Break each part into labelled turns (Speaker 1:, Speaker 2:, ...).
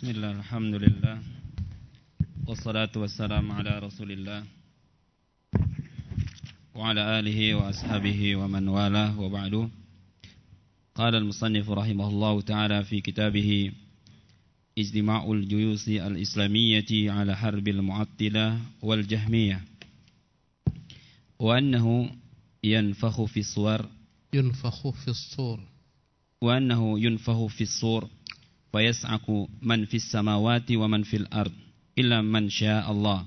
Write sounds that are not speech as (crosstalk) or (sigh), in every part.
Speaker 1: بسم الله الحمد لله والصلاة والسلام على رسول الله وعلى آله وأصحابه ومن والاه وبعد. قال المصنف رحمه الله تعالى في كتابه إجتماع الجيوش الإسلامية على حرب المعطلة والجهمية وأنه ينفخ في الصور
Speaker 2: ينفخ في الصور.
Speaker 1: وأنه ينفخ في الصور فيسعق من في السماوات ومن في الأرض إلا من شاء الله.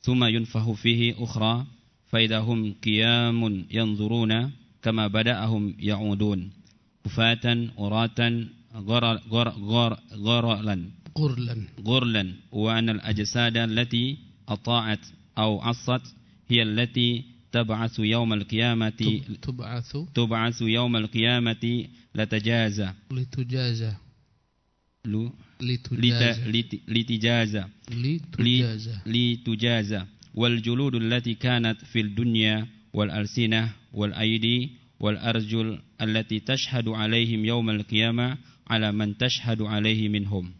Speaker 1: ثم ينفخ فيه أخرى فإذا هم قيام ينظرون كما بدأهم يعودون. كفاة أراتا غرلا غرلا.
Speaker 2: غرلا.
Speaker 1: غرلا. وأن الأجساد التي أطاعت أو عصت هي التي تبعث يوم القيامة.
Speaker 2: تبعث.
Speaker 1: تبعث يوم القيامة لتجازى.
Speaker 2: لتجازى. لتجازى لتجازى
Speaker 1: والجلود التي كانت في الدنيا والألسنة والأيدي والأرجل التي تشهد عليهم يوم القيامة على من تشهد عليه منهم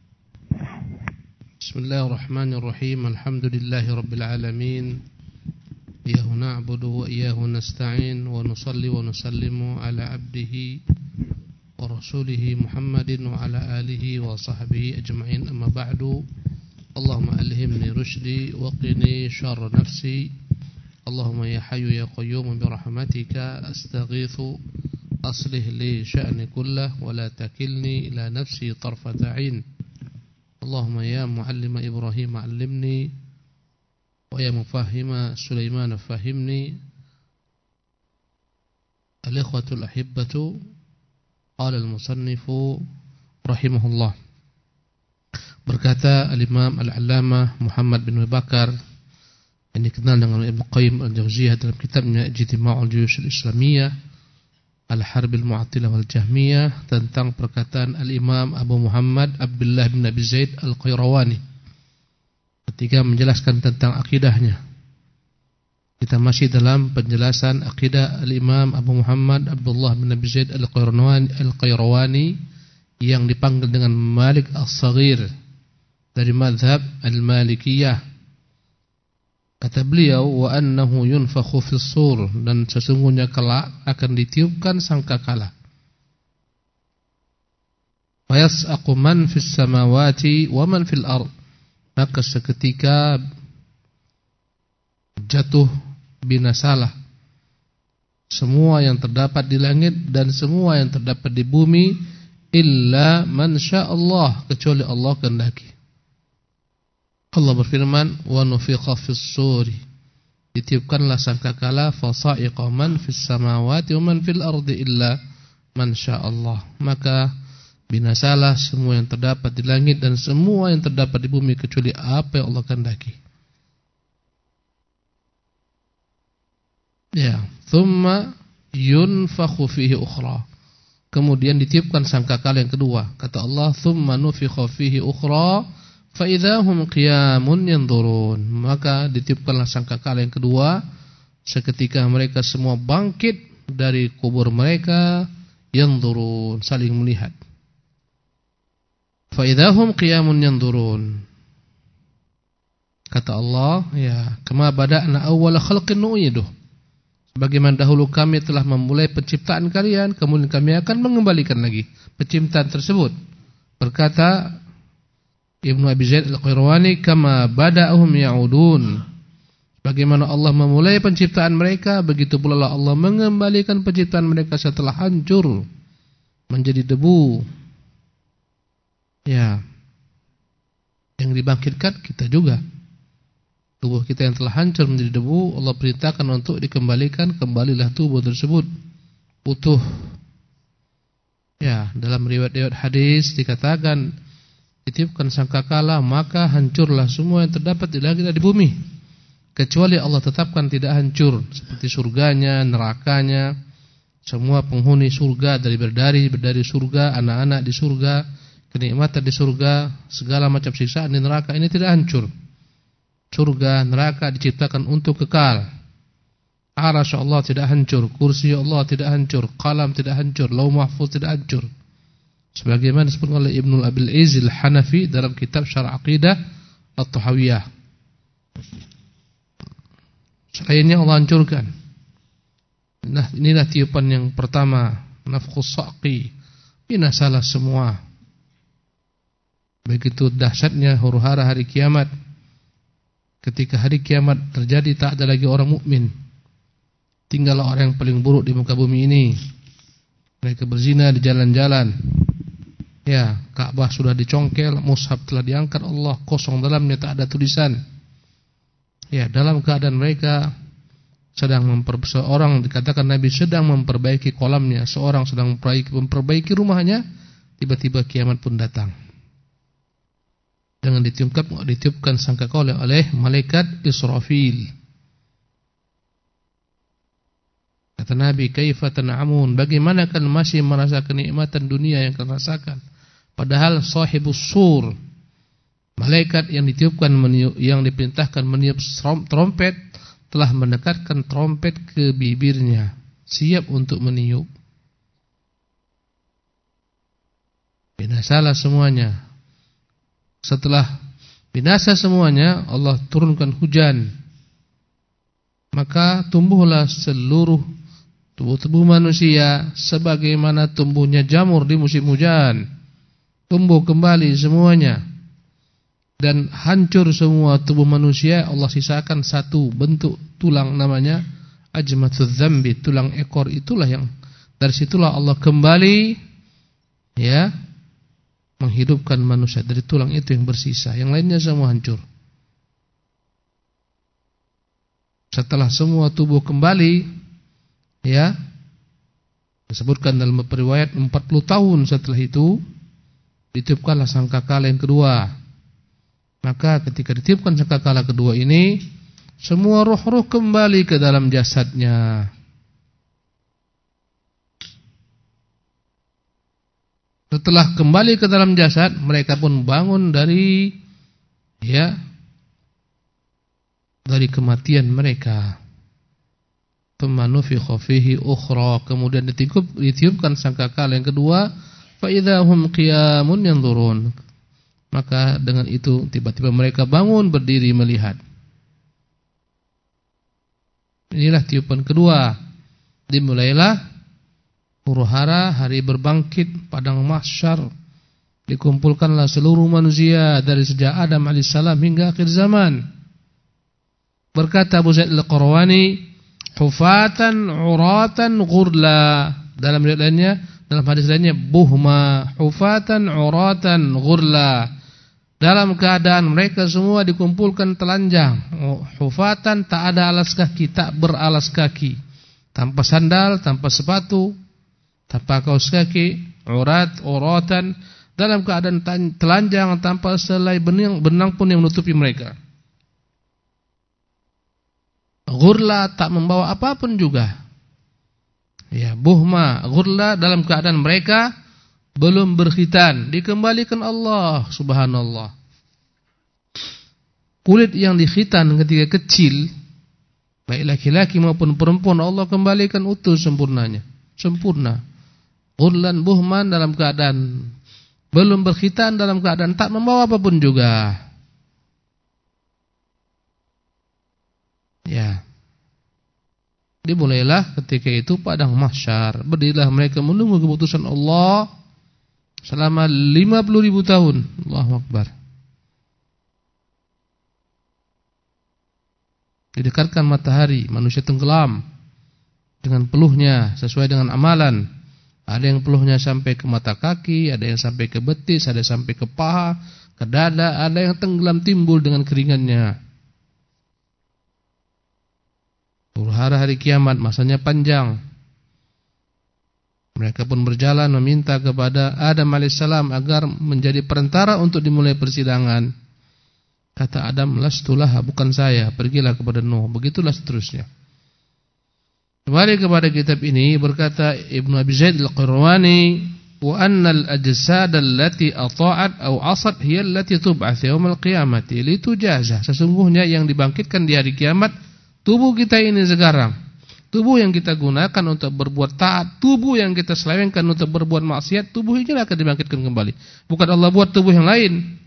Speaker 2: بسم الله الرحمن الرحيم الحمد لله رب العالمين إياه نعبد وإياه نستعين ونصلي ونسلم على عبده ورسوله محمد وعلى آله وصحبه أجمعين. أما بعد اللهم ألهمني رشدي وقني شر نفسي. اللهم يا حي يا قيوم برحمتك أستغيث. أصله لي شأن كله ولا تكلني إلى نفسي طرفة عين. اللهم يا معلم إبراهيم علمني. ويا مفهم سليمان فهمني. الإخوة الأحبة Qala al-musannifu rahimahullah. Berkata al-Imam Al-Allamah Muhammad bin Abu yang dikenal dengan Ibnu Qayyim Al-Jauziyah dalam kitabnya Ijtima'ul Juyush Al-Islamiyah Al-Harbil Mu'atila wal Jahmiyah tentang perkataan Al-Imam Abu Muhammad Abdullah bin Abi Zaid Al-Qayrawani ketika menjelaskan tentang akidahnya kita masih dalam penjelasan akidah al-Imam Abu Muhammad Abdullah bin Abi Zaid al-Qayrawani yang dipanggil dengan Malik As-Saghir dari mazhab Al-Malikiyah. Kata beliau wa annahu yunfakhu fis sur dan sesungguhnya kelak akan ditiupkan sangkakala. Fayas'aqu man fis samawati wa man fil ard. Maka seketika jatuh binasalah semua yang terdapat di langit dan semua yang terdapat di bumi illa man Allah kecuali Allah kehendaki. Allah berfirman wa nufiqa fis suri ditiupkanlah sangkakala fasa'iqa man fis samawati wa man fil ardi illa man Allah maka binasalah semua yang terdapat di langit dan semua yang terdapat di bumi kecuali apa yang Allah kehendaki. Ya, thumma yunfakhu fihi ukhra. Kemudian ditiupkan sangkakala yang kedua. Kata Allah, thumma nufikha fihi ukhra fa idahum qiyamun yanzurun. Maka ditiupkanlah sangkakala yang kedua seketika mereka semua bangkit dari kubur mereka yanzurun, saling melihat. Fa idahum qiyamun yanzurun. Kata Allah, ya, kama bada'na awwala khalqin nu'iduh. Bagaimana dahulu kami telah memulai penciptaan kalian, kemudian kami akan mengembalikan lagi penciptaan tersebut. Berkata Ibnu Abi Zaid Al-Qayrawani, "Kama bada'uhum ya'udun." Bagaimana Allah memulai penciptaan mereka, begitu pula Allah mengembalikan penciptaan mereka setelah hancur menjadi debu. Ya. Yang dibangkitkan kita juga tubuh kita yang telah hancur menjadi debu Allah perintahkan untuk dikembalikan kembalilah tubuh tersebut. Utuh. Ya dalam riwayat-riwayat hadis dikatakan ditiupkan sangkakala maka hancurlah semua yang terdapat di langit dan di bumi. Kecuali Allah tetapkan tidak hancur seperti surganya nerakanya semua penghuni surga dari berdari berdari surga anak-anak di surga kenikmatan di surga segala macam siksaan di neraka ini tidak hancur surga, neraka diciptakan untuk kekal. Arasy Allah tidak hancur, kursi Allah tidak hancur, kalam tidak hancur, lauh mahfuz tidak hancur. sebagaimana disebutkan oleh Ibnu Abil Izil Hanafi dalam kitab Syarah Aqidah At-Tahawiyah. Selainnya Allah hancurkan. Nah, inilah tiupan yang pertama, nafkhus saqi. Binasalah semua. Begitu dahsyatnya huru-hara hari kiamat. Ketika hari kiamat terjadi tak ada lagi orang mukmin. Tinggallah orang yang paling buruk di muka bumi ini. Mereka berzina di jalan-jalan. Ya, Ka'bah sudah dicongkel, mushaf telah diangkat Allah, kosong dalamnya tak ada tulisan. Ya, dalam keadaan mereka sedang memperbaiki seorang dikatakan Nabi sedang memperbaiki kolamnya, seorang sedang memperbaiki, memperbaiki rumahnya, tiba-tiba kiamat pun datang. Dengan ditiupkan ditiupkan sangkakala oleh malaikat Israfil. Kata Nabi, "Kaifa tan'amun?" Bagaimana kan masih merasa kenikmatan dunia yang kalian rasakan? Padahal sahibus sur malaikat yang ditiupkan meniup, yang diperintahkan meniup trompet telah mendekatkan trompet ke bibirnya, siap untuk meniup. Binasalah semuanya. Setelah binasa semuanya, Allah turunkan hujan. Maka tumbuhlah seluruh tubuh-tubuh manusia sebagaimana tumbuhnya jamur di musim hujan. Tumbuh kembali semuanya. Dan hancur semua tubuh manusia. Allah sisakan satu bentuk tulang namanya ajmatul dzambi. Tulang ekor itulah yang dari situlah Allah kembali ya menghidupkan manusia dari tulang itu yang bersisa yang lainnya semua hancur setelah semua tubuh kembali ya disebutkan dalam periwayat 40 tahun setelah itu ditiupkanlah sangkakala yang kedua. Maka ketika ditiupkan sangkakala kedua ini, semua roh-roh kembali ke dalam jasadnya. Setelah kembali ke dalam jasad, mereka pun bangun dari ya dari kematian mereka. Tumanufikha fihi ukhra, kemudian ditiup, ditiupkan sangkakala yang kedua Faidahum qiyamun yanzurun. Maka dengan itu tiba-tiba mereka bangun berdiri melihat. Inilah tiupan kedua. Dimulailah huru-hara hari berbangkit padang mahsyar. Dikumpulkanlah seluruh manusia dari sejak Adam alaihissalam hingga akhir zaman. Berkata Abu Zaid al-Qarwani, hufatan uratan ghurla. Dalam riwayat lainnya, dalam hadis lainnya buhma hufatan uratan ghurla. Dalam keadaan mereka semua dikumpulkan telanjang, hufatan tak ada alas kaki, tak beralas kaki. Tanpa sandal, tanpa sepatu, tanpa kaos kaki, urat, uratan dalam keadaan telanjang tanpa selai benang, benang pun yang menutupi mereka. Ghurla tak membawa apa pun juga Ya, buhma, ghurla dalam keadaan mereka belum berkhitan, dikembalikan Allah Subhanallah. Kulit yang dikhitan ketika kecil, baik laki-laki maupun perempuan Allah kembalikan utuh sempurnanya, sempurna. Ghurlan buhman dalam keadaan belum berkhitan dalam keadaan tak membawa apa pun juga. Ya. Dimulailah ketika itu padang mahsyar. Berdirilah mereka menunggu keputusan Allah selama 50 ribu tahun. Allahu Akbar. Didekatkan matahari, manusia tenggelam dengan peluhnya sesuai dengan amalan. Ada yang peluhnya sampai ke mata kaki, ada yang sampai ke betis, ada yang sampai ke paha, ke dada, ada yang tenggelam timbul dengan keringannya. Huru-hara hari kiamat masanya panjang. Mereka pun berjalan meminta kepada Adam alaihissalam agar menjadi perantara untuk dimulai persidangan. Kata Adam, lastulah bukan saya, pergilah kepada Nuh. Begitulah seterusnya. Kembali kepada kitab ini berkata Ibnu Abi Zaid Al-Qirwani, "Wa anna al-ajsad allati ata'at aw 'asat hiya allati tub'ats yawm al-qiyamati litujazah." Sesungguhnya yang dibangkitkan di hari kiamat tubuh kita ini sekarang tubuh yang kita gunakan untuk berbuat taat, tubuh yang kita selewengkan untuk berbuat maksiat, tubuh ini akan dibangkitkan kembali. Bukan Allah buat tubuh yang lain.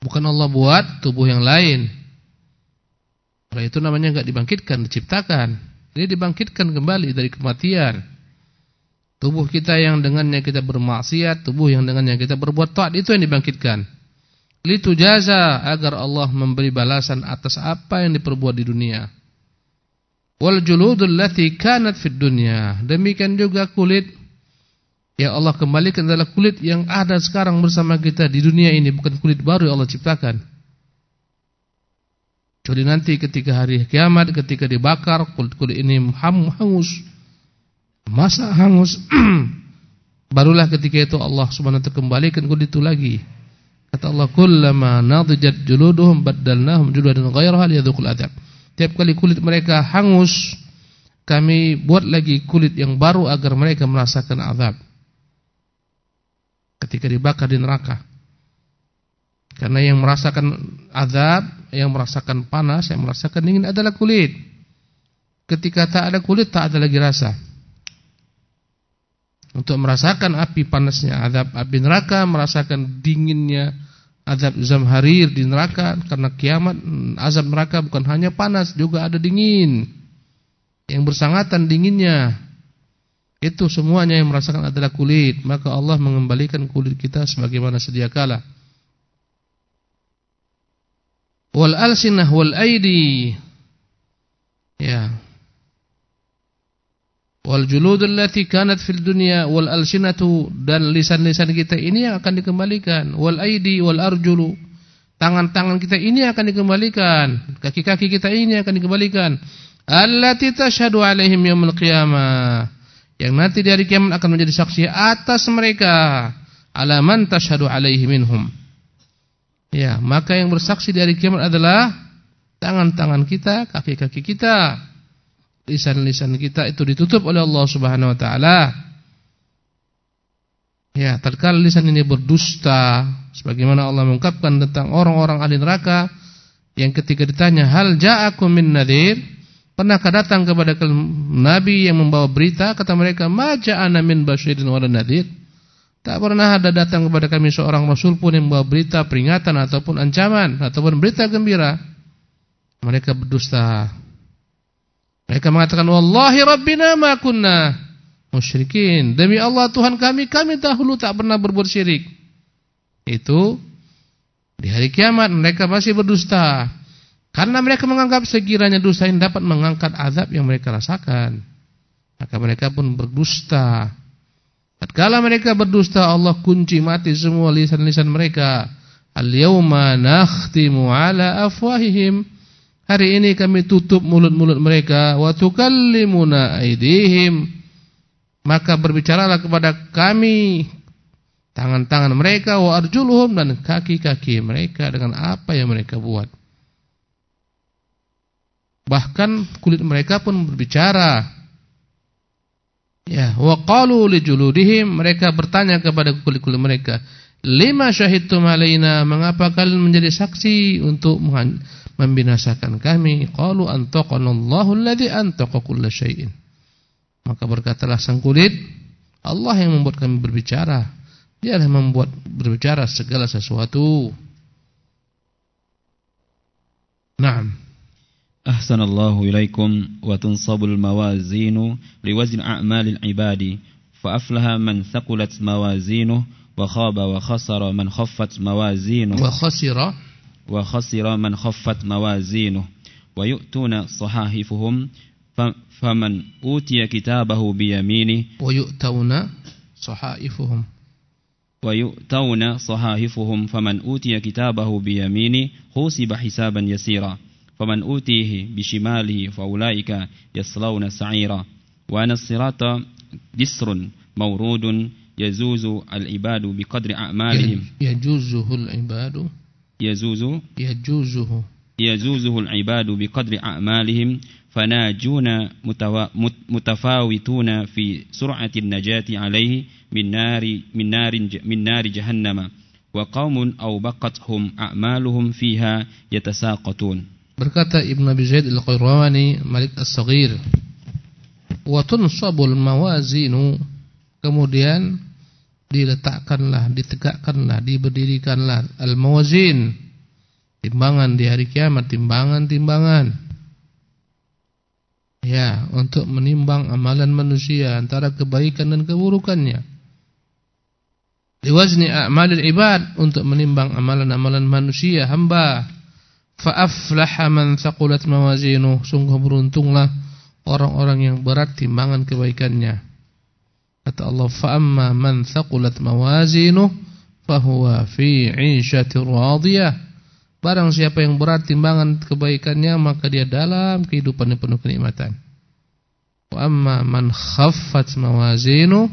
Speaker 2: Bukan Allah buat tubuh yang lain. Oleh itu namanya enggak dibangkitkan, diciptakan. Ini dibangkitkan kembali dari kematian. Tubuh kita yang dengannya kita bermaksiat, tubuh yang dengannya kita berbuat taat itu yang dibangkitkan. Litu jaza agar Allah memberi balasan atas apa yang diperbuat di dunia. Wal juludul lati kanat fid dunya. Demikian juga kulit yang Allah kembalikan adalah kulit yang ada sekarang bersama kita di dunia ini bukan kulit baru yang Allah ciptakan. Jadi nanti ketika hari kiamat ketika dibakar kulit-kulit ini hangus masa hangus (clears throat) barulah ketika itu Allah Subhanahu wa taala kembalikan kulit itu lagi. Kata Allah kullama nadijat juluduhum baddalnahum juludan ghayraha liyadhuqul adzab. Tiap kali kulit mereka hangus kami buat lagi kulit yang baru agar mereka merasakan azab ketika dibakar di neraka. Karena yang merasakan azab, yang merasakan panas, yang merasakan dingin adalah kulit. Ketika tak ada kulit, tak ada lagi rasa. Untuk merasakan api panasnya azab api neraka, merasakan dinginnya azab zamharir di neraka karena kiamat azab neraka bukan hanya panas juga ada dingin. Yang bersangatan dinginnya itu semuanya yang merasakan adalah kulit, maka Allah mengembalikan kulit kita sebagaimana sedia kala. Wal alsinah wal aidi. Ya. Wal julud allati kanat fil dunya wal alsinatu dan lisan-lisan kita ini yang akan dikembalikan. Wal aidi wal arjulu. Tangan-tangan kita ini akan dikembalikan. Kaki-kaki kita ini akan dikembalikan. Allati tashhadu alaihim yaumil qiyamah yang nanti dari kiamat akan menjadi saksi atas mereka alaman tashhadu alaihi minhum ya maka yang bersaksi dari kiamat adalah tangan-tangan kita kaki-kaki kita lisan-lisan kita itu ditutup oleh Allah Subhanahu wa taala. Ya tatkala lisan ini berdusta sebagaimana Allah mengungkapkan tentang orang-orang ahli neraka yang ketika ditanya hal ja'akum min nadhir? Pernahkah datang kepada Nabi yang membawa berita? Kata mereka maja'ana min basyirin wa nadhir Tak pernah ada datang kepada kami seorang rasul pun yang membawa berita peringatan ataupun ancaman ataupun berita gembira. Mereka berdusta. Mereka mengatakan wallahi rabbina ma kunna musyrikin. Demi Allah Tuhan kami kami dahulu tak pernah berbuat syirik. Itu di hari kiamat mereka masih berdusta. Karena mereka menganggap sekiranya dosa ini dapat mengangkat azab yang mereka rasakan. Maka mereka pun berdusta. Tatkala mereka berdusta, Allah kunci mati semua lisan-lisan mereka. Al-yawma nakhtimu ala afwahihim. Hari ini kami tutup mulut-mulut mereka wa tukallimuna aydihim. Maka berbicaralah kepada kami tangan-tangan mereka wa arjuluhum dan kaki-kaki mereka dengan apa yang mereka buat. Bahkan kulit mereka pun berbicara. Ya, wa qalu li juludihim mereka bertanya kepada kulit-kulit mereka, "Lima syahidtum alaina? Mengapa kalian menjadi saksi untuk membinasakan kami?" Qalu antaqanallahu alladhi antaqa kulla syai'in. Maka berkatalah sang kulit, Allah yang membuat kami berbicara. Dia yang membuat berbicara segala sesuatu. Naam.
Speaker 1: أحسن الله إليكم وتنصب الموازين لوزن أعمال العباد. فأفلح من ثقلت موازينه وخاب وخسر من خفت موازينه.
Speaker 2: وخسر
Speaker 1: وخسر من خفت موازينه. ويؤتون صحائفهم فمن أوتي كتابه بيمينه.
Speaker 2: ويؤتون صحائفهم
Speaker 1: ويؤتون صحائفهم فمن أوتي كتابه بيمينه حوسب حسابا يسيرا. فمن أوتيه بشماله فأولئك يصلون سعيرا. وأن الصراط جسر مورود يزوز العباد بقدر أعمالهم.
Speaker 2: يجوزه العباد.
Speaker 1: يزوز
Speaker 2: يجوزه.
Speaker 1: يزوزه العباد بقدر أعمالهم. فناجون متفاوتون في سرعة النجاة عليه من نار من نار من نار جهنم. وقوم أوبقتهم أعمالهم فيها يتساقطون.
Speaker 2: Berkata Ibn Abi Zaid Al-Qayrawani Malik As-Saghir Wa tunsabul mawazinu Kemudian Diletakkanlah, ditegakkanlah Diberdirikanlah Al-mawazin. Timbangan di hari kiamat Timbangan-timbangan. Ya, untuk menimbang amalan manusia Antara kebaikan dan keburukannya. Diwazni a'malil ibad Untuk menimbang amalan-amalan manusia Hamba Fa'aflaha man thaqulat mawazinuh Sungguh beruntunglah orang-orang yang berat timbangan kebaikannya. Kata Allah, "Fa'amma man thaqulat mawazinuh fahuwa fi 'ishatir radiyah." Barang siapa yang berat timbangan kebaikannya, maka dia dalam kehidupan yang penuh kenikmatan. Wa amma man khaffat mawazinuh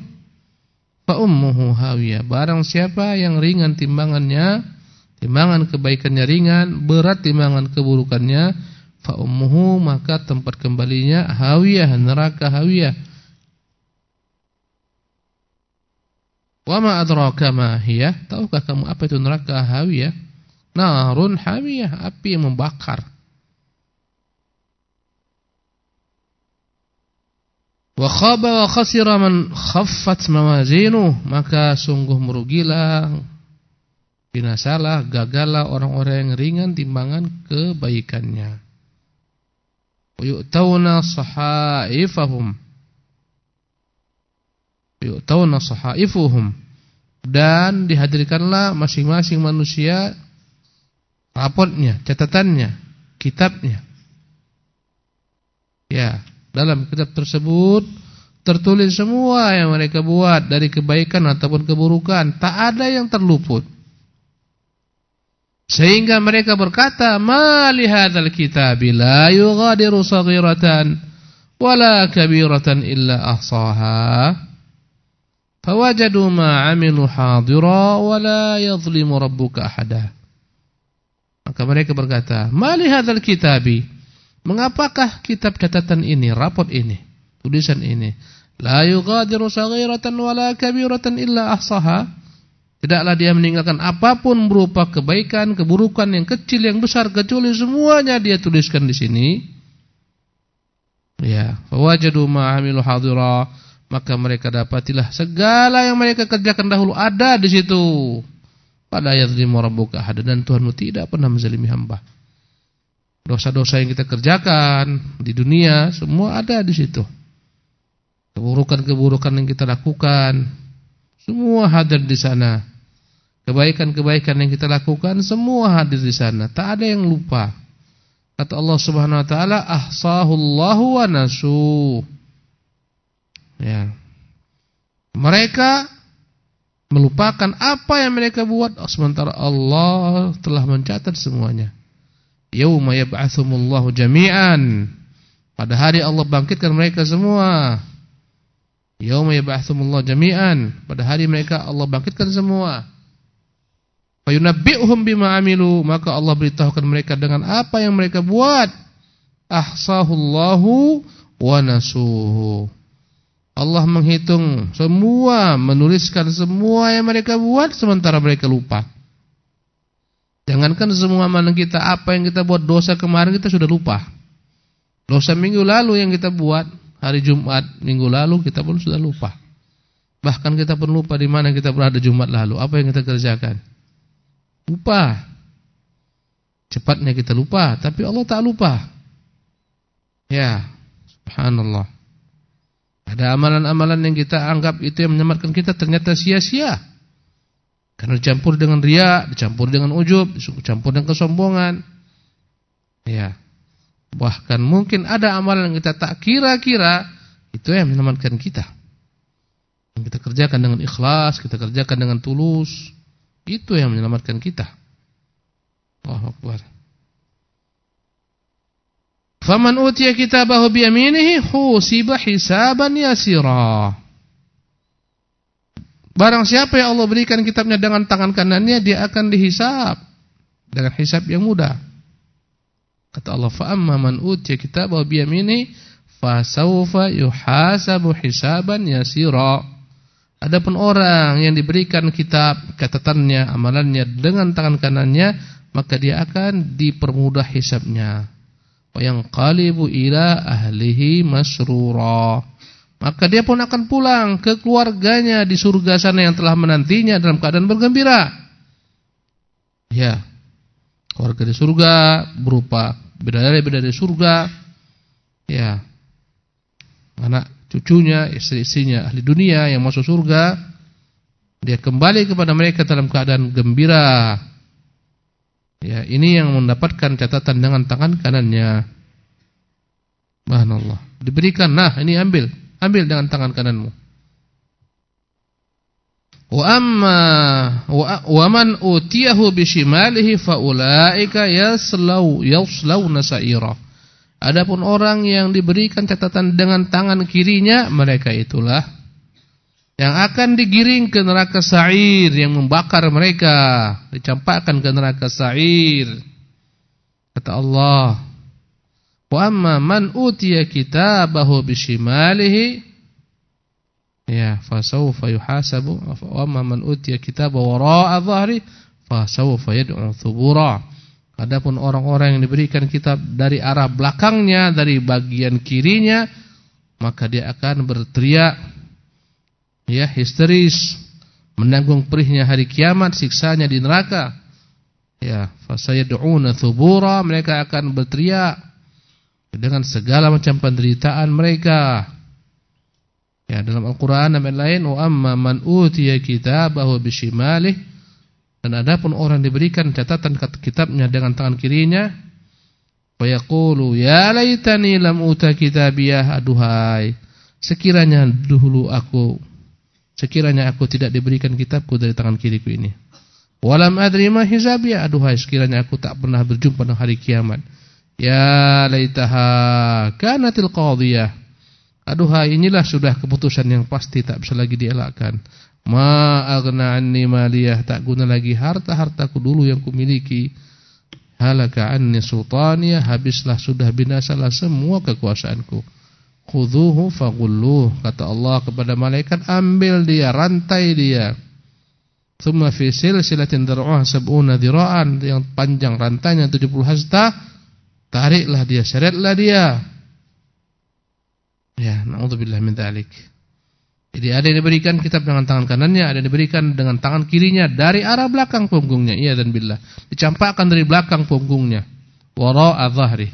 Speaker 2: fa ummuhu hawiyah. Barang siapa yang ringan timbangannya, timbangan kebaikannya ringan, berat timbangan keburukannya, fa ummuhu maka tempat kembalinya hawiyah, neraka hawiyah. Wa ma adraka ma hiya? Tahukah kamu apa itu neraka hawiyah? Narun hawiyah, api yang membakar. Wa khaba wa khasira man khaffat mawazinuh, maka sungguh merugilah binasalah, gagallah orang-orang yang ringan timbangan kebaikannya. Yu'tawna sahaifahum. Yu'tawna sahaifuhum. Dan dihadirkanlah masing-masing manusia raportnya, catatannya, kitabnya. Ya, dalam kitab tersebut tertulis semua yang mereka buat dari kebaikan ataupun keburukan, tak ada yang terluput. Sehingga mereka berkata, "Ma li hadzal kitabi la yughadiru saghiratan wala kabiratan illa ahsaha." Fawajadu ma 'amilu hadira wala yadhlimu rabbuka ahada. Maka mereka berkata, "Ma li hadzal kitabi?" Mengapakah kitab catatan ini, rapot ini, tulisan ini, la yughadiru saghiratan wala kabiratan illa ahsaha? Tidaklah dia meninggalkan apa pun berupa kebaikan, keburukan yang kecil, yang besar, kecuali semuanya dia tuliskan di sini. Ya, fawajadu ma'amilu hadira, maka mereka dapatilah segala yang mereka kerjakan dahulu ada di situ. Pada ayat lima rabbuka hada dan Tuhanmu tidak pernah menzalimi hamba. Dosa-dosa yang kita kerjakan di dunia semua ada di situ. Keburukan-keburukan yang kita lakukan semua hadir di sana. Kebaikan-kebaikan yang kita lakukan semua hadir di sana. Tak ada yang lupa. Kata Allah Subhanahu wa taala, ahsahullahu wa nasu. Ya. Mereka melupakan apa yang mereka buat sementara Allah telah mencatat semuanya. Yauma yab'atsumullahu jami'an. Pada hari Allah bangkitkan mereka semua. Yauma yab'atsumullahu jami'an. Pada hari mereka Allah bangkitkan semua. Fayunabbi'uhum bima amilu, maka Allah beritahukan mereka dengan apa yang mereka buat. Ahsahullahu wa nasuhu. Allah menghitung semua, menuliskan semua yang mereka buat sementara mereka lupa. Jangankan semua mana kita apa yang kita buat dosa kemarin kita sudah lupa. Dosa minggu lalu yang kita buat hari Jumat minggu lalu kita pun sudah lupa. Bahkan kita pun lupa di mana kita berada Jumat lalu, apa yang kita kerjakan. Lupa. Cepatnya kita lupa, tapi Allah tak lupa. Ya, subhanallah. Ada amalan-amalan yang kita anggap itu yang menyelamatkan kita ternyata sia-sia. Karena dicampur dengan ria, dicampur dengan ujub, dicampur dengan kesombongan. Ya. Bahkan mungkin ada amalan yang kita tak kira-kira itu yang menyelamatkan kita. Kita kerjakan dengan ikhlas, kita kerjakan dengan tulus. Itu yang menyelamatkan kita. Allahu Akbar. Faman utiya kitabahu biyaminihi husiba hisaban yasira. Barang siapa yang Allah berikan kitabnya dengan tangan kanannya, dia akan dihisab dengan hisab yang mudah. Kata Allah, "Fa amma man utiya kitabahu biyaminihi fasawfa yuhasabu hisaban yasira." Adapun orang yang diberikan kitab catatannya, amalannya dengan tangan kanannya, maka dia akan dipermudah hisabnya. wa yanqalibu ila ahlihi masrura. Maka dia pun akan pulang ke keluarganya di surga sana yang telah menantinya dalam keadaan bergembira. Ya. Keluarga di surga berupa bidadari-bidadari surga. Ya. Anak cucunya, istri-istrinya ahli dunia yang masuk surga. Dia kembali kepada mereka dalam keadaan gembira. Ya, ini yang mendapatkan catatan dengan tangan kanannya. Subhanallah. Diberikan, nah ini ambil. Ambil dengan tangan kananmu. Wa amma wa man utiyahu bishimalihi faulaika yaslau yaslawna sa'ira. Adapun orang yang diberikan catatan dengan tangan kirinya, mereka itulah yang akan digiring ke neraka sa'ir yang membakar mereka, dicampakkan ke neraka sa'ir. Kata Allah, Wa amma man utiya kitabahu bishimalihi ya fasawfa yuhasabu wa amma man utiya kitabahu wara'a dhahri fasawfa yad'u thubura. Adapun orang-orang yang diberikan kitab dari arah belakangnya, dari bagian kirinya, maka dia akan berteriak ya histeris menanggung perihnya hari kiamat, siksanya di neraka. Ya, fasayad'una thubura, mereka akan berteriak dengan segala macam penderitaan mereka. Ya, dalam Al-Qur'an ayat lain, "Wa amma man utiya kitabahu bishimalih" dan adapun orang diberikan catatan kitabnya dengan tangan kirinya, wa yaqulu ya laitani lam uta kitabiyah aduhai. Sekiranya dulu aku sekiranya aku tidak diberikan kitabku dari tangan kiriku ini. Walam adri ma hisabiyah aduhai sekiranya aku tak pernah berjumpa dengan hari kiamat. Ya laitaha kanatil qadhiyah. Aduhai inilah sudah keputusan yang pasti tak bisa lagi dielakkan. Ma aghna anni maliyah tak guna lagi harta-hartaku dulu yang kumiliki. Halaka anni sultaniyah habislah sudah binasalah semua kekuasaanku. Khudhuhu faghulluh kata Allah kepada malaikat ambil dia rantai dia. Thumma fi silsilatin dar'uha sab'una dhira'an yang panjang rantainya 70 hasta Tariklah dia, seretlah dia. Ya, naudzubillah min dzalik. Jadi ada yang diberikan kitab dengan tangan kanannya, ada yang diberikan dengan tangan kirinya dari arah belakang punggungnya. Iya dan billah. Dicampakkan dari belakang punggungnya. Wara'a dhahri.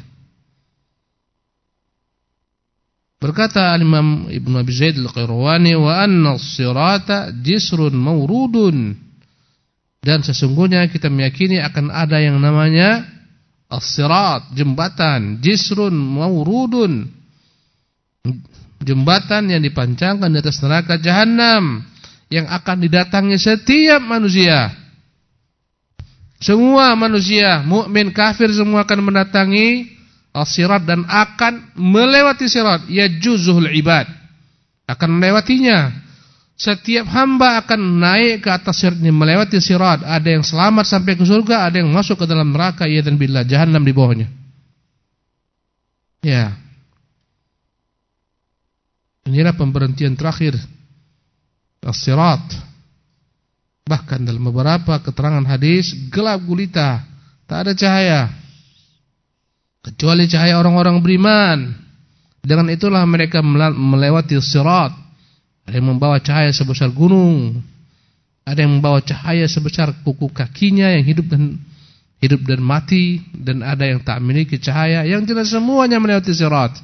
Speaker 2: Berkata Imam Ibnu Abi Zaid Al-Qayrawani wa anna as-sirata jisrun mawrudun. Dan sesungguhnya kita meyakini akan ada yang namanya as-sirat, jembatan, jisrun mawrudun. Jembatan yang dipancangkan di atas neraka jahanam yang akan didatangi setiap manusia. Semua manusia, mukmin, kafir semua akan mendatangi as-sirat dan akan melewati sirat, ya juzuhul ibad. Akan melewatinya. Setiap hamba akan naik ke atas sirat ini melewati sirat. Ada yang selamat sampai ke surga, ada yang masuk ke dalam neraka ya dan billah jahanam di bawahnya. Ya. Inilah pemberhentian terakhir as-sirat. Bahkan dalam beberapa keterangan hadis gelap gulita, tak ada cahaya. Kecuali cahaya orang-orang beriman. Dengan itulah mereka melewati sirat. Ada yang membawa cahaya sebesar gunung. Ada yang membawa cahaya sebesar kuku kakinya yang hidup dan hidup dan mati dan ada yang tak memiliki cahaya yang tidak semuanya melewati sirat.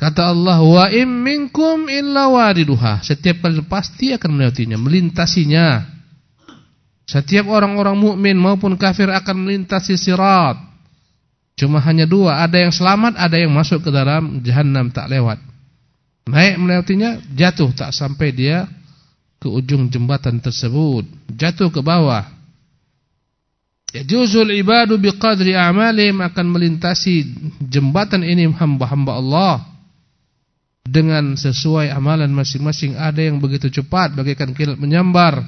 Speaker 2: Kata Allah, "Wa im minkum illa wariduha." Setiap kali pasti akan melewatinya, melintasinya. Setiap orang-orang mukmin maupun kafir akan melintasi sirat. Cuma hanya dua, ada yang selamat, ada yang masuk ke dalam jahanam tak lewat. Naik melewatinya, jatuh tak sampai dia ke ujung jembatan tersebut. Jatuh ke bawah. Yajuzul ibadu biqadri a'malihim akan melintasi jembatan ini hamba-hamba Allah dengan sesuai amalan masing-masing. Ada yang begitu cepat bagaikan kilat menyambar,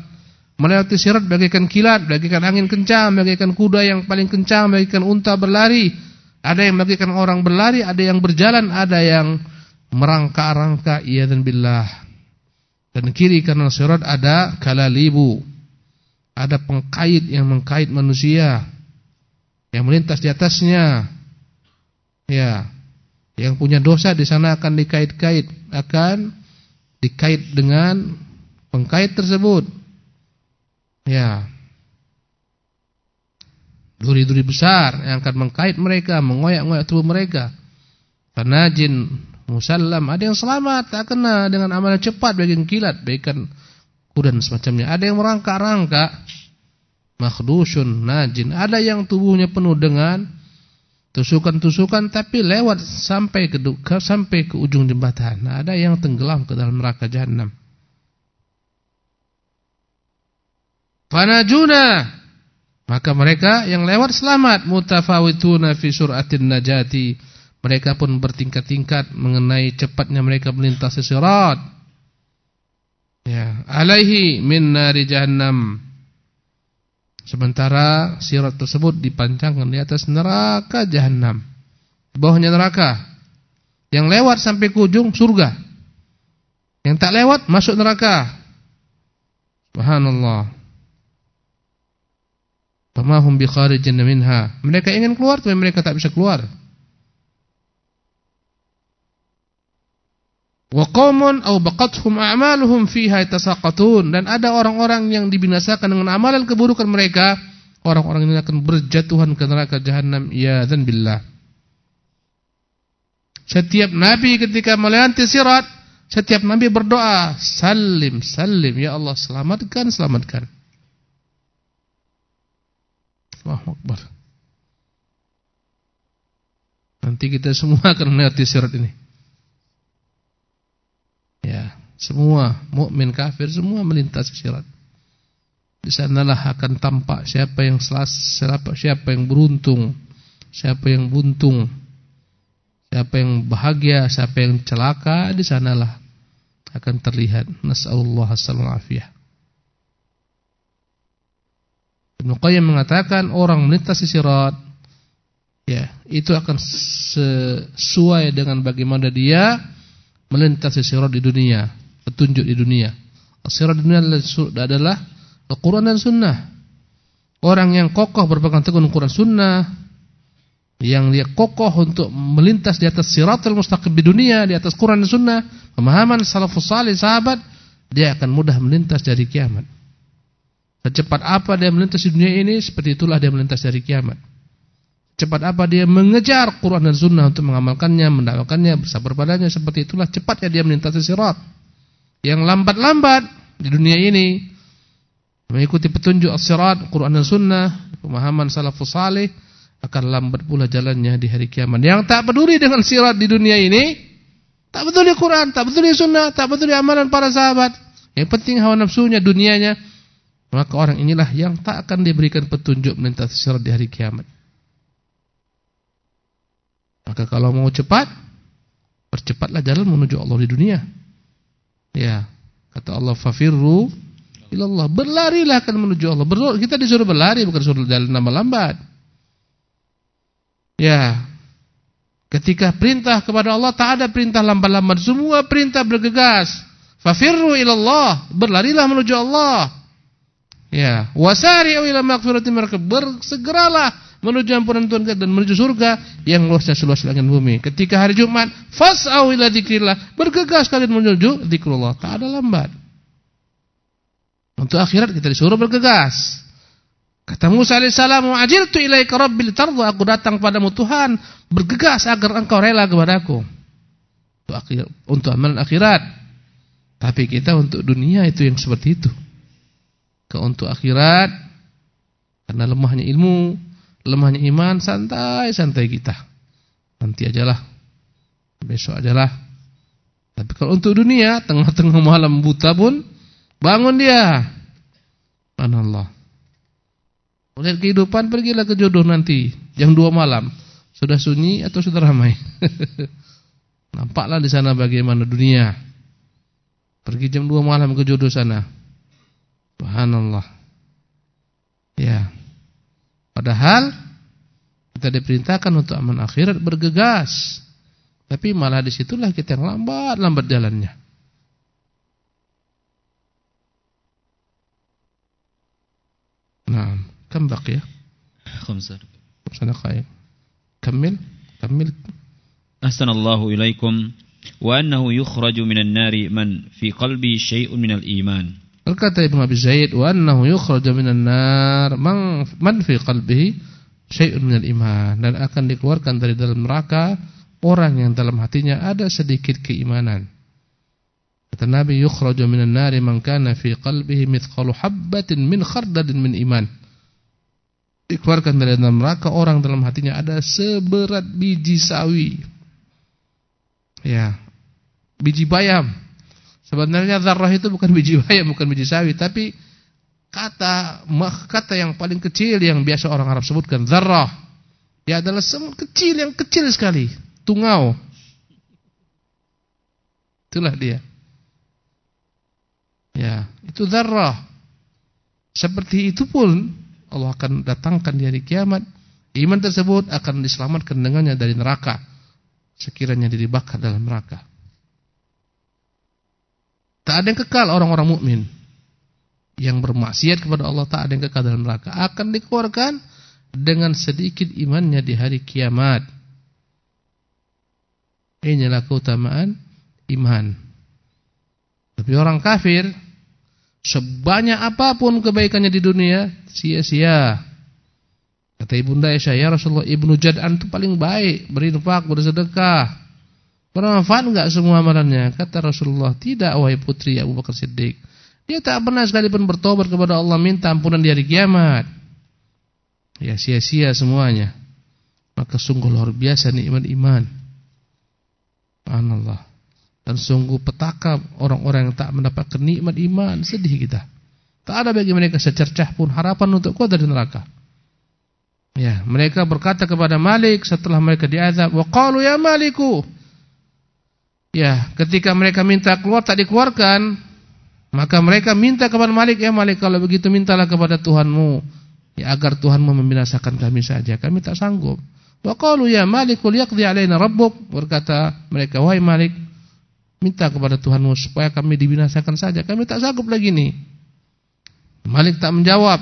Speaker 2: melewati sirat bagaikan kilat, bagaikan angin kencang, bagaikan kuda yang paling kencang, bagaikan unta berlari. Ada yang bagaikan orang berlari, ada yang berjalan, ada yang merangka-rangka iya dan billah. Dan kiri kanan sirat ada kalalibu. Ada pengkait yang mengkait manusia yang melintas di atasnya. Ya. Yang punya dosa di sana akan dikait-kait, akan dikait dengan pengkait tersebut. Ya. Duri-duri besar yang akan mengkait mereka, mengoyak-ngoyak tubuh mereka. Karena jin musallam, ada yang selamat, tak kena dengan amalan cepat bagian kilat, bagian kudan semacamnya. Ada yang merangkak-rangkak, makhdusyun, najin. Ada yang tubuhnya penuh dengan tusukan-tusukan tapi lewat sampai ke, sampai ke ujung jembatan. Nah, ada yang tenggelam ke dalam neraka jahanam. Fanajuna maka mereka yang lewat selamat mutafawituna fi suratin najati. Mereka pun bertingkat-tingkat mengenai cepatnya mereka melintasi sirat. Ya, alaihi min nari jahannam. Sementara sirat tersebut dipancangkan di atas neraka jahannam. Di bawahnya neraka. Yang lewat sampai ke ujung surga. Yang tak lewat masuk neraka. Subhanallah. Famahum bi kharijin minha. Mereka ingin keluar tapi mereka tak bisa keluar. Wa qaumun aw a'maluhum fiha yatasaqatun dan ada orang-orang yang dibinasakan dengan amalan keburukan mereka, orang-orang ini akan berjatuhan ke neraka jahanam ya dan billah. Setiap nabi ketika melewati sirat, setiap nabi berdoa, salim, salim ya Allah, selamatkan, selamatkan. Allahu Akbar. Nanti kita semua (laughs) akan melewati sirat ini. Ya, semua mukmin kafir semua melintasi sirat. Di sanalah akan tampak siapa yang selas, siapa, siapa yang beruntung, siapa yang buntung, siapa yang bahagia, siapa yang celaka, di sanalah akan terlihat. Nasallallahu alaihi wasallam. Ibnu Qayyim mengatakan orang melintasi sirat ya, itu akan sesuai dengan bagaimana dia melintasi sirat di dunia, petunjuk di dunia. Sirat dunia adalah Al-Qur'an dan Sunnah. Orang yang kokoh berpegang teguh Al-Qur'an Sunnah, yang dia kokoh untuk melintas di atas siratul mustaqim di dunia, di atas Quran dan Sunnah, pemahaman salafus salih sahabat, dia akan mudah melintas dari kiamat. Secepat apa dia melintas di dunia ini, seperti itulah dia melintas dari kiamat. Cepat apa dia mengejar Quran dan Sunnah untuk mengamalkannya, mendakwakannya, bersabar padanya, seperti itulah cepatnya dia melintasi sirat. Yang lambat-lambat di dunia ini mengikuti petunjuk as-sirat, Quran dan Sunnah, pemahaman salafus salih akan lambat pula jalannya di hari kiamat. Yang tak peduli dengan sirat di dunia ini, tak peduli Quran, tak peduli Sunnah, tak peduli amalan para sahabat. Yang penting hawa nafsunya, dunianya, maka orang inilah yang tak akan diberikan petunjuk melintasi sirat di hari kiamat. Maka kalau mau cepat, percepatlah jalan menuju Allah di dunia. Ya, kata Allah fafirru ilallah. Berlarilah akan menuju Allah. Ber kita disuruh berlari bukan disuruh jalan nama lambat. Ya. Ketika perintah kepada Allah tak ada perintah lambat-lambat, semua perintah bergegas. Fafirru ilallah, berlarilah menuju Allah. Ya, wasari'u ila maghfiratin bersegeralah menuju ampunan Tuhan dan menuju surga yang luasnya seluas langit bumi. Ketika hari Jumat, fas'au ila dzikrillah, bergegas kalian menuju zikrullah. Tak ada lambat. Untuk akhirat kita disuruh bergegas. Kata Musa alaihissalam, "Ajiltu ilaika rabbil tardu." Aku datang padamu Tuhan, bergegas agar engkau rela kepadaku. Untuk akhir, untuk amalan akhirat. Tapi kita untuk dunia itu yang seperti itu ke untuk akhirat karena lemahnya ilmu, lemahnya iman, santai-santai kita. Nanti ajalah. Besok ajalah. Tapi kalau untuk dunia, tengah-tengah malam buta pun bangun dia. Allah. Melihat kehidupan pergilah ke jodoh nanti jam 2 malam. Sudah sunyi atau sudah ramai? (laughs) Nampaklah di sana bagaimana dunia. Pergi jam 2 malam ke jodoh sana. Subhanallah. Ya. Padahal kita diperintahkan untuk aman akhirat bergegas. Tapi malah disitulah kita yang lambat-lambat jalannya. Nah, kam ya?
Speaker 1: Khamsah.
Speaker 2: Khamsah daqaiq. Kamil, kamil
Speaker 1: أحسن الله إليكم وأنه يخرج من النار من في قلبه شيء من الإيمان
Speaker 2: Berkata Ibn Abi Zaid wa annahu yukhraju minan nar man, fi qalbihi syai'un minal iman dan akan dikeluarkan dari dalam neraka orang yang dalam hatinya ada sedikit keimanan. Kata Nabi yukhraju minan nari man kana fi qalbihi mithqalu habbatin min khardalin min iman. Dikeluarkan dari dalam neraka orang dalam hatinya ada seberat biji sawi. Ya. Biji bayam. Sebenarnya zarrah itu bukan biji bayam, bukan biji sawi, tapi kata kata yang paling kecil yang biasa orang Arab sebutkan zarrah. Ya adalah semut kecil yang kecil sekali, tungau. Itulah dia. Ya, itu zarrah. Seperti itu pun Allah akan datangkan di hari kiamat. Iman tersebut akan diselamatkan dengannya dari neraka sekiranya dibakar dalam neraka. Tak ada yang kekal orang-orang mukmin yang bermaksiat kepada Allah tak ada yang kekal dalam neraka akan dikeluarkan dengan sedikit imannya di hari kiamat. Inilah keutamaan iman. Tapi orang kafir sebanyak apa pun kebaikannya di dunia sia-sia. Kata ibunda Aisyah, ya Rasulullah, ibnu Jad'an itu paling baik, berinfak, bersedekah. Bermanfaat enggak semua amalannya? Kata Rasulullah, tidak wahai putri Abu Bakar Siddiq. Dia tak pernah sekalipun bertobat kepada Allah minta ampunan di hari kiamat. Ya sia-sia semuanya. Maka sungguh luar biasa nikmat iman. Subhanallah. Dan sungguh petaka orang-orang yang tak mendapatkan nikmat iman, sedih kita. Tak ada bagi mereka secercah pun harapan untuk keluar dari neraka. Ya, mereka berkata kepada Malik setelah mereka diazab, "Wa qalu ya Maliku." Ya, ketika mereka minta keluar tak dikeluarkan, maka mereka minta kepada Malik, "Ya Malik, kalau begitu mintalah kepada Tuhanmu, ya agar Tuhanmu membinasakan kami saja. Kami tak sanggup." Wa qalu ya Maliku liyaqdi alaina rabbuk. Berkata mereka, "Wahai Malik, minta kepada Tuhanmu supaya kami dibinasakan saja. Kami tak sanggup lagi nih." Malik tak menjawab.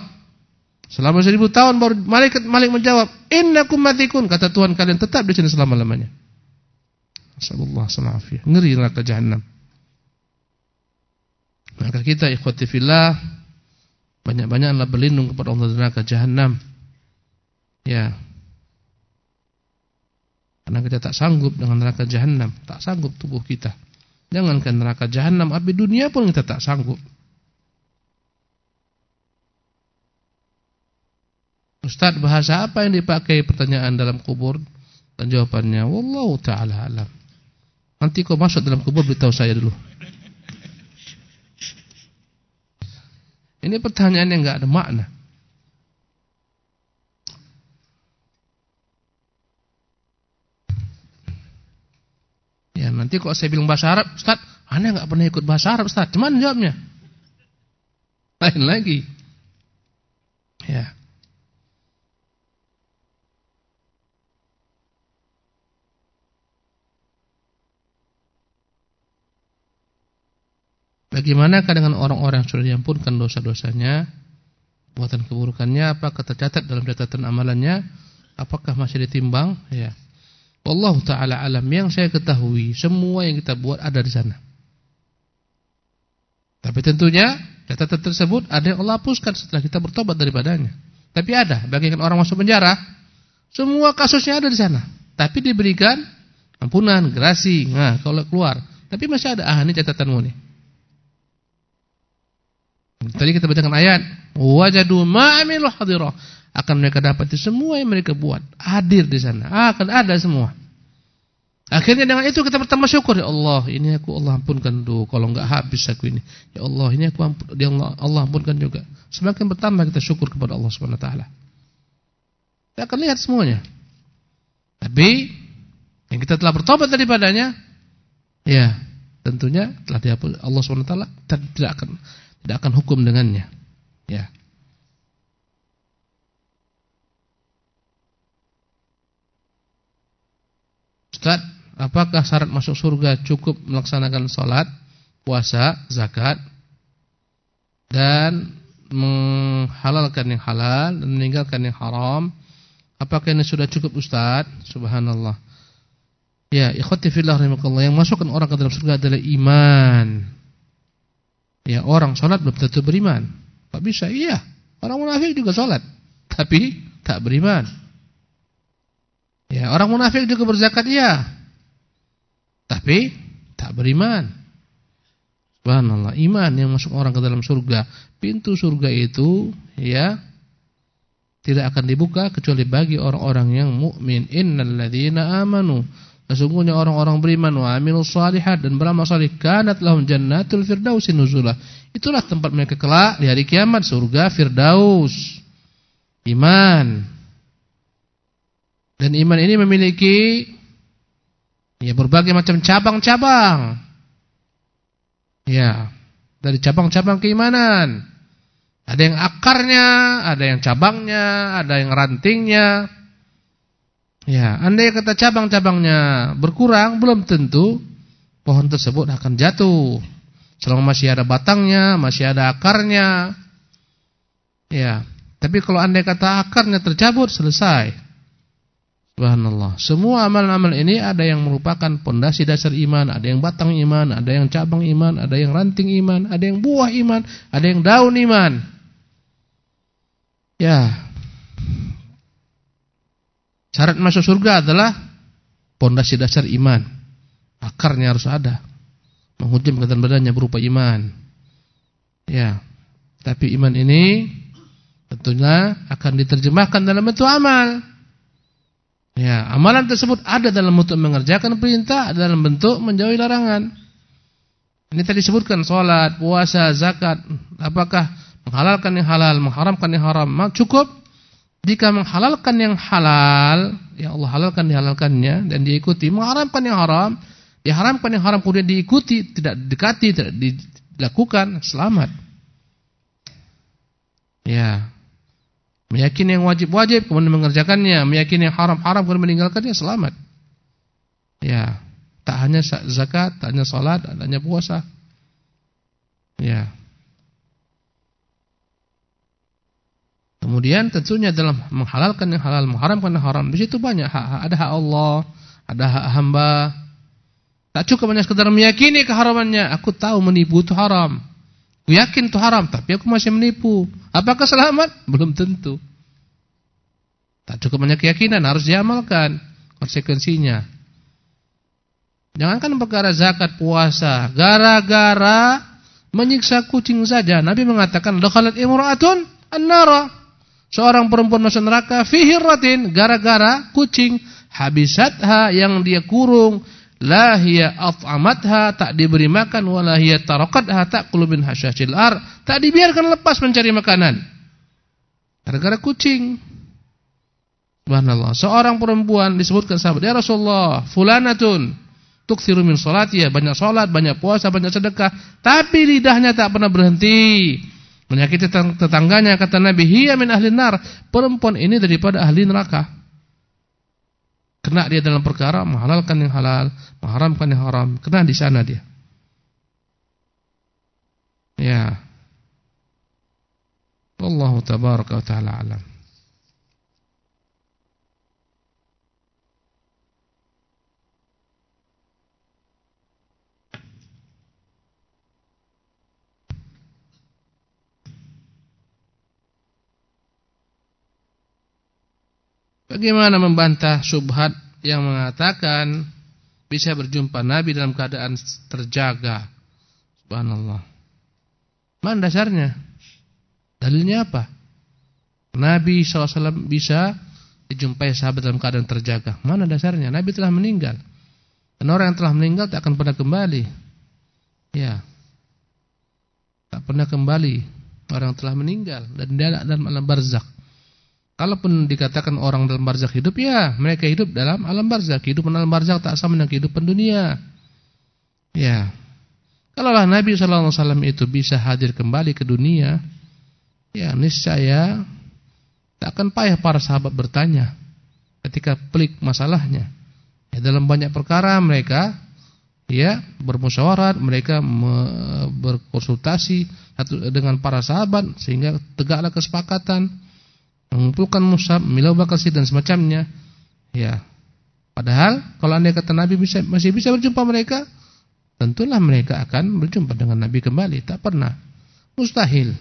Speaker 2: Selama seribu tahun baru malaikat Malik menjawab, Innakum matikun. Kata Tuhan kalian tetap di sini selama-lamanya. Assalamualaikum warahmatullahi Ngeri neraka jahanam. Maka kita ikhwati fillah banyak-banyaklah berlindung kepada Allah neraka jahanam. Ya. Karena kita tak sanggup dengan neraka jahanam, tak sanggup tubuh kita. Jangankan neraka jahanam, api dunia pun kita tak sanggup. Ustaz bahasa apa yang dipakai pertanyaan dalam kubur? Dan jawabannya wallahu taala alam. Nanti kau masuk dalam kubur beritahu saya dulu. Ini pertanyaan yang enggak ada makna. Ya, nanti kok saya bilang bahasa Arab, Ustaz, Anda enggak pernah ikut bahasa Arab, Ustaz. Cuman jawabnya? Lain lagi. Ya. Bagaimanakah dengan orang-orang yang sudah diampunkan dosa-dosanya, buatan keburukannya, apakah tercatat dalam catatan amalannya? Apakah masih ditimbang? Ya. Allah taala alam yang saya ketahui, semua yang kita buat ada di sana. Tapi tentunya catatan tersebut ada yang Allah hapuskan setelah kita bertobat daripadanya. Tapi ada, bagikan orang masuk penjara, semua kasusnya ada di sana. Tapi diberikan ampunan, gerasi, nah kalau keluar. Tapi masih ada, ah ini catatanmu nih. Tadi kita bacakan ayat, wajadu ma'amilu hadirah. Akan mereka dapati semua yang mereka buat hadir di sana. Akan ada semua. Akhirnya dengan itu kita pertama syukur ya Allah, ini aku Allah ampunkan dulu kalau enggak habis aku ini. Ya Allah, ini aku ampun, dia Allah, Allah ampunkan juga. Semakin bertambah kita syukur kepada Allah Subhanahu wa taala. Kita akan lihat semuanya. Tapi yang kita telah bertobat daripadanya ya, tentunya telah dihapus Allah Subhanahu wa taala tidak akan tidak akan hukum dengannya. Ya. Ustaz, apakah syarat masuk surga cukup melaksanakan sholat, puasa, zakat, dan menghalalkan yang halal dan meninggalkan yang haram? Apakah ini sudah cukup Ustaz? Subhanallah. Ya, ikhwati fillah rahimakallah, yang masukkan orang ke dalam surga adalah iman. Ya, orang salat belum tentu beriman. Tak bisa, iya. Orang munafik juga salat, tapi tak beriman. Ya, orang munafik juga berzakat, iya. Tapi tak beriman. Subhanallah, iman yang masuk orang ke dalam surga. Pintu surga itu ya tidak akan dibuka kecuali bagi orang-orang yang mukmin. Innalladzina amanu Sesungguhnya orang-orang beriman wa amilus salihat dan beramal salih kanat lahum jannatul firdausi nuzulah. Itulah tempat mereka kelak di hari kiamat surga firdaus. Iman. Dan iman ini memiliki ya berbagai macam cabang-cabang. Ya, dari cabang-cabang keimanan. Ada yang akarnya, ada yang cabangnya, ada yang rantingnya. Ya, andai kata cabang-cabangnya berkurang, belum tentu pohon tersebut akan jatuh. Selama masih ada batangnya, masih ada akarnya. Ya, tapi kalau andai kata akarnya tercabut, selesai. Subhanallah. Semua amal-amal ini ada yang merupakan pondasi dasar iman, ada yang batang iman, ada yang cabang iman, ada yang ranting iman, ada yang buah iman, ada yang daun iman. Ya, Syarat masuk surga adalah pondasi dasar iman. Akarnya harus ada. Menghujam kegiatan badannya berupa iman. Ya. Tapi iman ini tentunya akan diterjemahkan dalam bentuk amal. Ya, amalan tersebut ada dalam bentuk mengerjakan perintah, ada dalam bentuk menjauhi larangan. Ini tadi disebutkan salat, puasa, zakat. Apakah menghalalkan yang halal, mengharamkan yang haram? Cukup jika menghalalkan yang halal, ya Allah halalkan dihalalkannya dan diikuti, mengharamkan yang haram, diharamkan yang haram kemudian diikuti, tidak dekati, tidak dilakukan, selamat. Ya. Meyakini yang wajib-wajib kemudian mengerjakannya, meyakini yang haram-haram kemudian meninggalkannya, selamat. Ya. Tak hanya zakat, tak hanya salat, tak hanya puasa. Ya. Kemudian tentunya dalam menghalalkan yang halal, mengharamkan yang haram, di situ banyak hak, ada hak Allah, ada hak hamba. Tak cukup hanya sekedar meyakini keharamannya, aku tahu menipu itu haram. Aku yakin itu haram, tapi aku masih menipu. Apakah selamat? Belum tentu. Tak cukup hanya keyakinan, harus diamalkan konsekuensinya. Jangankan perkara zakat, puasa, gara-gara menyiksa kucing saja. Nabi mengatakan, "Dakhalat imra'atun an-nara." Seorang perempuan masuk neraka fihiratin gara-gara kucing. Habisatha yang dia kurung. La hiya at'amatha tak diberi makan. Wala hiya tarakatha ta'kulu min hasyashil ar. Tak dibiarkan lepas mencari makanan. Gara-gara kucing. Subhanallah. Seorang perempuan disebutkan sahabat ya Rasulullah fulanatun tuksiru min salatiha banyak salat banyak puasa banyak sedekah. Tapi lidahnya tak pernah berhenti Menyakiti tetangganya kata Nabi, "Hiya min ahli nar." Perempuan ini daripada ahli neraka. Kena dia dalam perkara menghalalkan yang halal, mengharamkan yang haram. Kena di sana dia. Ya. Wallahu tabaraka wa taala alam. Bagaimana membantah subhat yang mengatakan bisa berjumpa Nabi dalam keadaan terjaga? Subhanallah. Mana dasarnya? Dalilnya apa? Nabi SAW bisa dijumpai sahabat dalam keadaan terjaga. Mana dasarnya? Nabi telah meninggal. Dan orang yang telah meninggal tak akan pernah kembali. Ya. Tak pernah kembali. Orang yang telah meninggal. Dan dia dalam alam barzakh. Kalaupun dikatakan orang dalam barzakh hidup, ya mereka hidup dalam alam barzakh. Kehidupan alam barzakh tak sama dengan kehidupan dunia. Ya. Kalaulah Nabi sallallahu alaihi wasallam itu bisa hadir kembali ke dunia, ya niscaya tak akan payah para sahabat bertanya ketika pelik masalahnya. Ya, dalam banyak perkara mereka ya bermusyawarat, mereka berkonsultasi dengan para sahabat sehingga tegaklah kesepakatan mengumpulkan mushaf, milau bakal dan semacamnya. Ya. Padahal kalau anda kata Nabi bisa, masih bisa berjumpa mereka, tentulah mereka akan berjumpa dengan Nabi kembali. Tak pernah. Mustahil.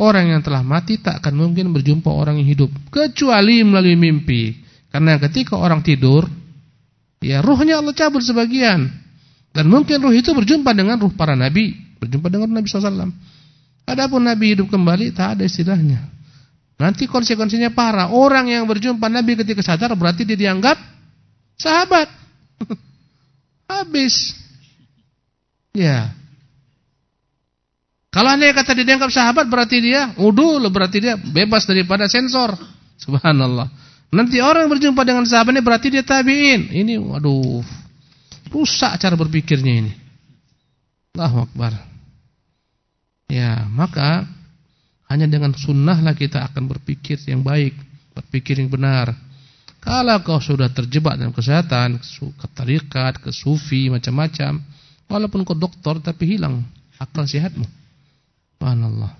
Speaker 2: Orang yang telah mati tak akan mungkin berjumpa orang yang hidup. Kecuali melalui mimpi. Karena ketika orang tidur, ya ruhnya Allah cabut sebagian. Dan mungkin ruh itu berjumpa dengan ruh para nabi. Berjumpa dengan Nabi SAW. Adapun Nabi hidup kembali, tak ada istilahnya. Nanti konsekuensinya parah. Orang yang berjumpa Nabi ketika sadar berarti dia dianggap sahabat. (laughs) Habis. Ya. Kalau anda kata dia dianggap sahabat berarti dia udul, berarti dia bebas daripada sensor. Subhanallah. Nanti orang berjumpa dengan sahabatnya berarti dia tabiin. Ini waduh. Rusak cara berpikirnya ini. Allahu Akbar. Ya, maka hanya dengan sunnahlah kita akan berpikir yang baik, berpikir yang benar. Kalau kau sudah terjebak dalam kesehatan, ke tarikat, ke sufi, macam-macam, walaupun kau doktor tapi hilang akal sehatmu. Subhanallah.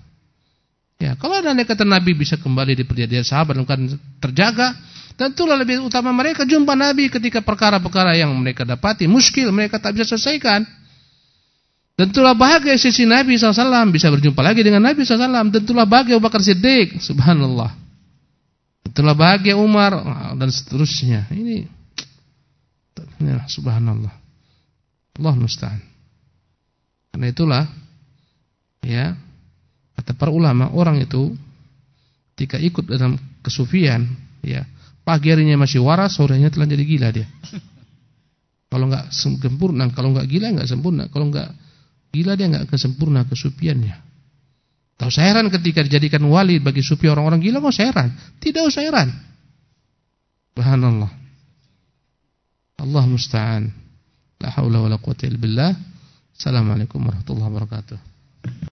Speaker 2: Ya, kalau ada kata Nabi bisa kembali di perjanjian sahabat dan terjaga, tentulah lebih utama mereka jumpa Nabi ketika perkara-perkara yang mereka dapati muskil mereka tak bisa selesaikan. Tentulah bahagia sisi Nabi SAW bisa berjumpa lagi dengan Nabi SAW. Tentulah bahagia Abu Bakar Siddiq. Subhanallah. Tentulah bahagia Umar dan seterusnya. Ini subhanallah. Allah musta'an. Karena itulah ya Kata para ulama, orang itu ketika ikut dalam kesufian, ya, pagi harinya masih waras, sorenya telah jadi gila dia. Kalau enggak sempurna, kalau enggak gila enggak sempurna, kalau enggak gila dia enggak kesempurna kesufiannya. Tahu saya heran ketika dijadikan wali bagi sufi orang-orang gila, mau saya heran? Tidak usah heran. Subhanallah. Allah musta'an. La haula wala quwwata illa billah. Assalamualaikum warahmatullahi wabarakatuh.